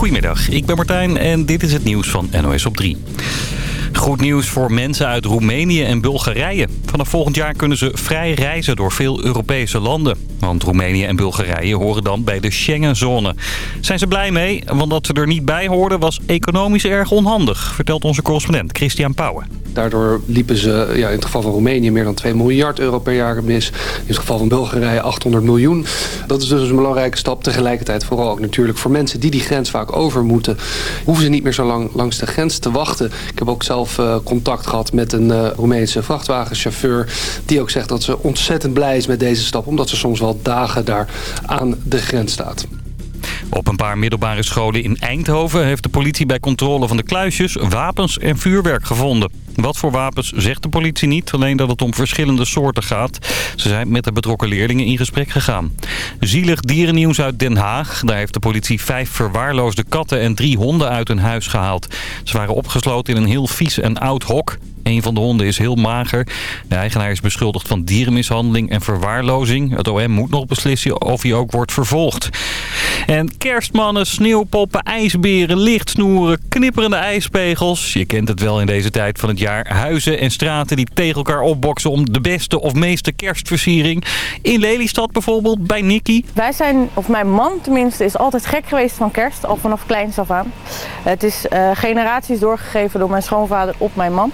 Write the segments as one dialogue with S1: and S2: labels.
S1: Goedemiddag, ik ben Martijn en dit is het nieuws van NOS op 3. Goed nieuws voor mensen uit Roemenië en Bulgarije. Vanaf volgend jaar kunnen ze vrij reizen door veel Europese landen. Want Roemenië en Bulgarije horen dan bij de Schengenzone. Zijn ze blij mee? Want dat ze er niet bij hoorden was economisch erg onhandig, vertelt onze correspondent Christian Pauwen.
S2: Daardoor liepen ze ja, in het geval van Roemenië meer dan 2 miljard euro per jaar mis. In het geval van Bulgarije 800 miljoen. Dat is dus een belangrijke stap. Tegelijkertijd vooral ook natuurlijk voor mensen die die grens vaak over moeten. Hoeven ze niet meer zo lang langs de grens te wachten. Ik heb ook zelf uh, contact gehad met een uh, Roemeense vrachtwagenchauffeur. Die ook zegt dat ze ontzettend blij is met deze stap. Omdat ze soms wel dagen daar aan de grens staat.
S1: Op een paar middelbare scholen in Eindhoven heeft de politie bij controle van de kluisjes wapens en vuurwerk gevonden. Wat voor wapens zegt de politie niet, alleen dat het om verschillende soorten gaat. Ze zijn met de betrokken leerlingen in gesprek gegaan. Zielig dierennieuws uit Den Haag. Daar heeft de politie vijf verwaarloosde katten en drie honden uit hun huis gehaald. Ze waren opgesloten in een heel vies en oud hok. Een van de honden is heel mager. De eigenaar is beschuldigd van dierenmishandeling en verwaarlozing. Het OM moet nog beslissen of hij ook wordt vervolgd. En kerstmannen, sneeuwpoppen, ijsberen, lichtsnoeren, knipperende ijspegels. Je kent het wel in deze tijd van het jaar. Huizen en straten die tegen elkaar opboksen om de beste of meeste kerstversiering. In Lelystad bijvoorbeeld, bij Nicky.
S3: Wij zijn, of mijn man tenminste, is altijd gek geweest van kerst. Al vanaf kleins af aan. Het is uh, generaties doorgegeven door mijn schoonvader op mijn man.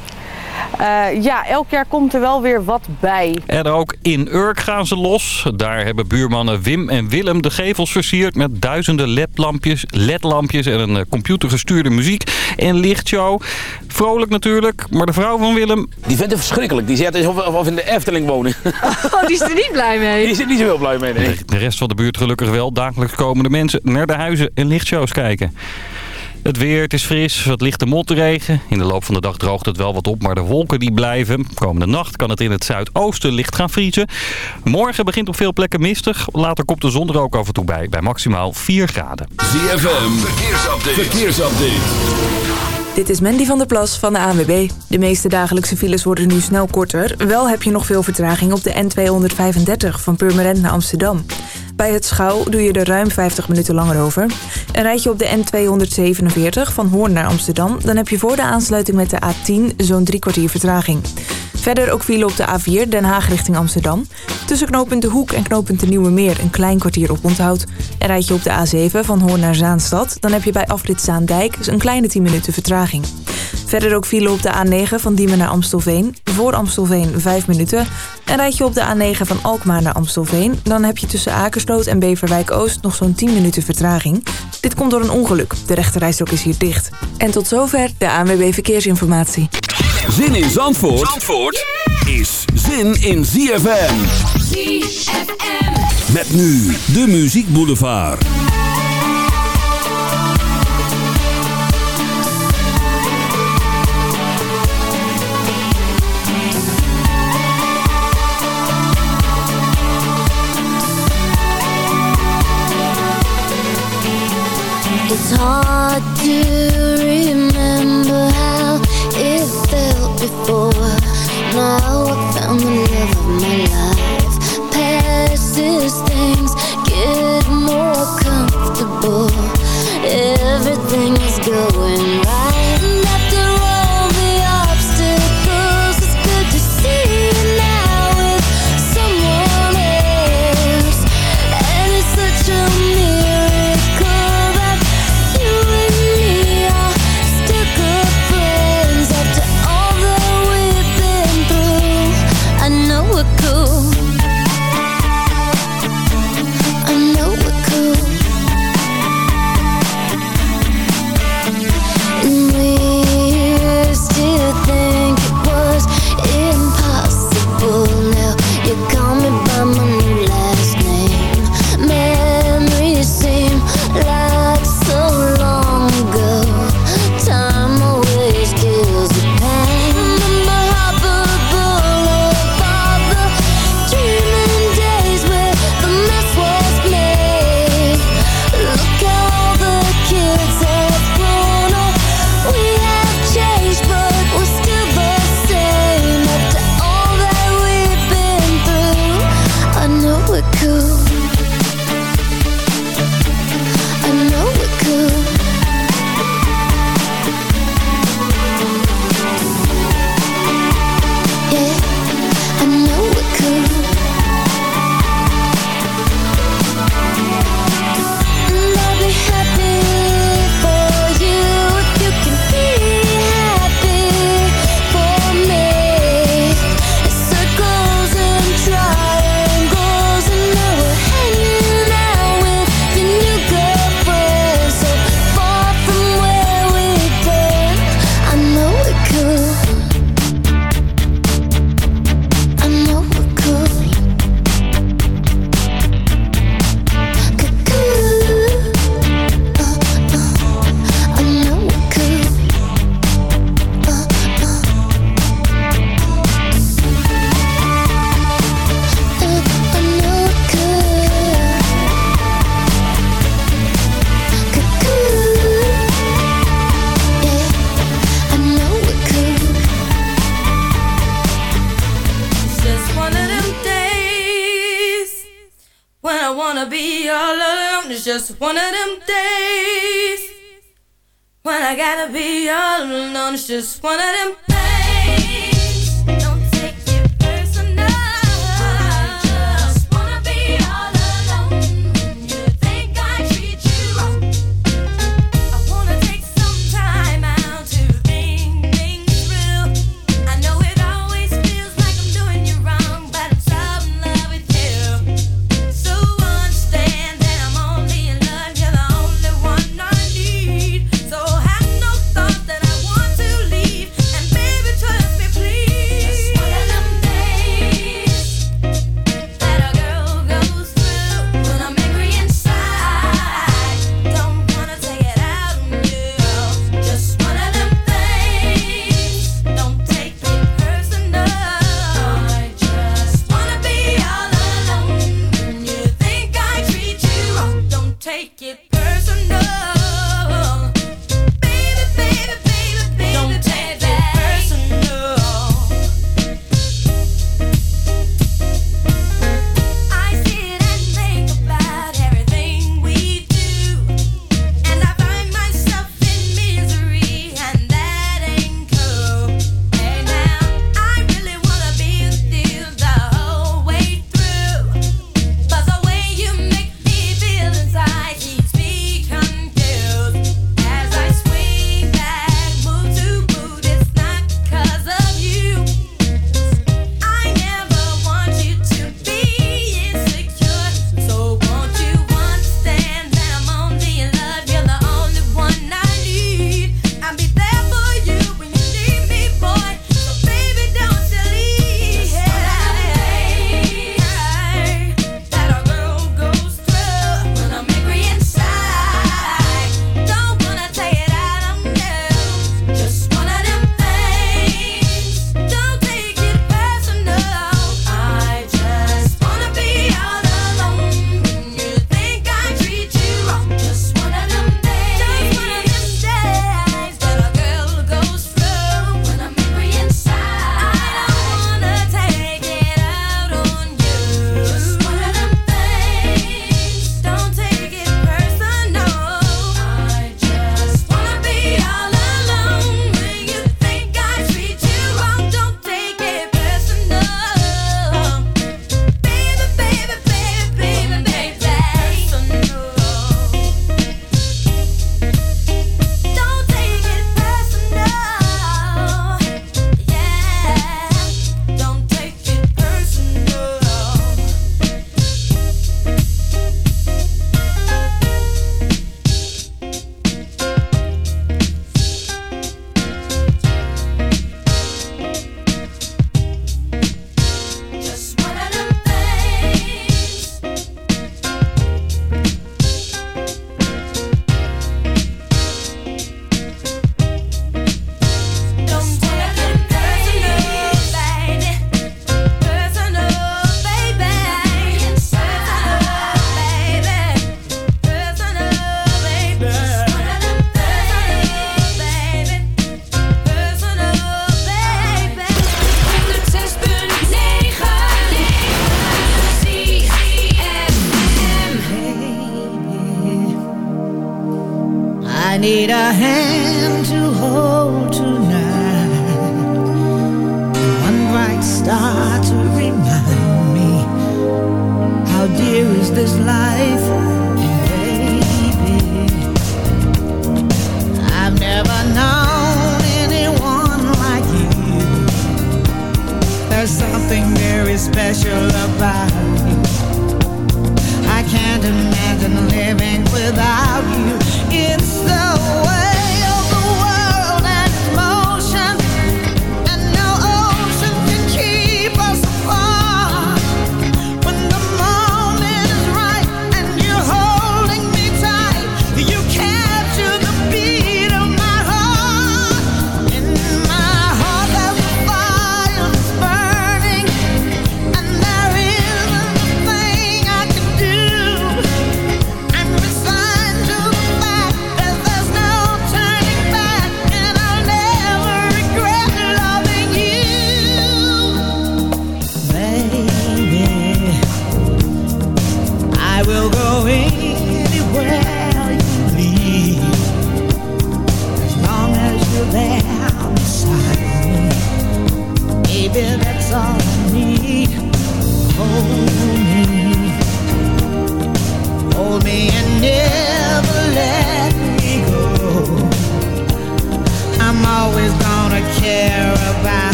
S3: Uh, ja, elk jaar komt er wel weer wat bij.
S1: En ook in Urk gaan ze los. Daar hebben buurmannen Wim en Willem de gevels versierd... met duizenden ledlampjes, ledlampjes en een computergestuurde muziek en lichtshow. Vrolijk natuurlijk, maar de vrouw van Willem...
S4: Die vindt het verschrikkelijk. Die zegt alsof we in de Efteling wonen.
S5: Oh, die is er niet blij mee.
S4: Die is er niet zo heel blij mee, nee.
S1: De rest van de buurt gelukkig wel. Dagelijks komen de mensen naar de huizen en lichtshows kijken. Het weer, het is fris, wat lichte motregen. In de loop van de dag droogt het wel wat op, maar de wolken die blijven. Komende nacht kan het in het zuidoosten licht gaan vriezen. Morgen begint op veel plekken mistig. Later komt de zon er ook af en toe bij, bij maximaal 4 graden.
S6: ZFM, verkeersupdate. verkeersupdate.
S7: Dit is Mandy van der Plas van de ANWB. De meeste dagelijkse files worden nu snel korter. Wel heb je nog veel vertraging op de N235 van Purmerend naar Amsterdam. Bij het Schouw doe je er ruim 50 minuten langer over. En rijd je op de N247 van Hoorn naar Amsterdam... dan heb je voor de aansluiting met de A10 zo'n drie kwartier vertraging. Verder ook file op de A4 Den Haag richting Amsterdam. Tussen knooppunt De Hoek en knooppunt De Nieuwe Meer een klein kwartier op onthoud. En rijd je op de A7 van Hoorn naar Zaanstad... dan heb je bij afrit Zaandijk een kleine 10 minuten vertraging. Verder ook file op de A9 van Diemen naar Amstelveen. Voor Amstelveen 5 minuten. En rijd je op de A9 van Alkmaar naar Amstelveen... dan heb je tussen Akersloot en Beverwijk Oost nog zo'n 10 minuten vertraging. Dit komt door een ongeluk. De rechterrijstrook is hier dicht. En tot zover de ANWB Verkeersinformatie.
S6: Zin in Zandvoort, Zandvoort is zin in ZFM.
S8: ZFM.
S6: Met nu de Muziek Boulevard.
S8: It's hard to remember how it felt before. Now I found the love of my life. Past these things get more comfortable.
S9: Be all alone. It's just one of them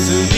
S5: 続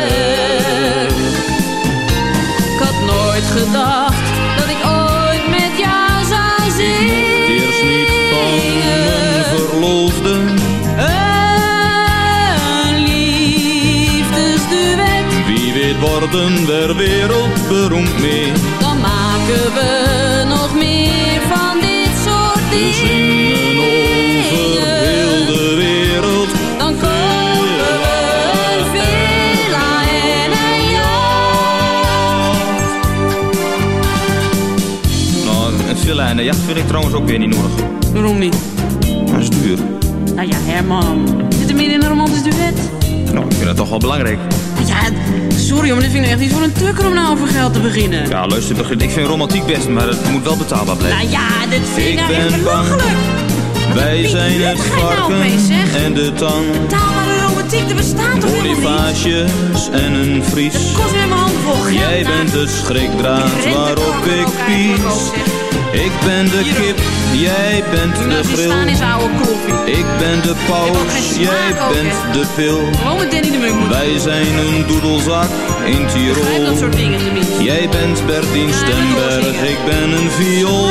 S10: Worden we wereldberoemd mee.
S5: dan maken we nog meer van dit soort
S10: We zingen over heel
S5: dingen.
S10: de wereld.
S5: Dan kopen we een villa en een jacht.
S10: Nou, een villa en de jacht vind ik trouwens ook weer niet nodig.
S5: Waarom niet?
S10: Dat is duur.
S5: Nou ja, Herman. Zit er meer in een romantisch duet?
S10: Nou, ik vind dat toch wel belangrijk.
S5: Ja, sorry, maar dit vind ik echt niet voor een tukker om nou over geld te beginnen.
S10: Ja, luister, begin- ik vind romantiek best, maar het moet wel betaalbaar blijven.
S5: Nou ja, dit vind ik,
S10: Ik
S5: nou echt belachelijk.
S10: Wij zijn het
S5: nou
S10: varken en de tang.
S5: Betaalbare romantiek, er bestaat toch helemaal niet?
S10: En een vries. Jij
S5: nou.
S10: bent de schrikdraad waarop ik pies. Ik ben de kip, jij bent de
S5: koffie.
S10: Ik ben de paus, jij bent de pil. Wij zijn een doedelzak in Tirol. Jij bent Bertien Stemberg, ik ben een viool.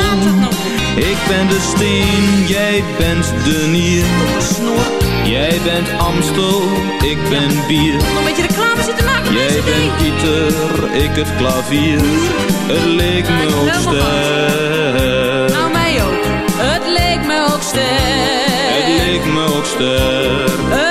S10: Ik ben de steen, jij bent de nier. Jij bent Amstel, ik ben bier.
S5: Nog een beetje reclame zitten maken
S10: Jij bent. Pieter, ik het klavier. Het leek me ook sterk.
S5: Nou, mij ook. Het leek me ook sterk.
S10: Het leek me ook sterk.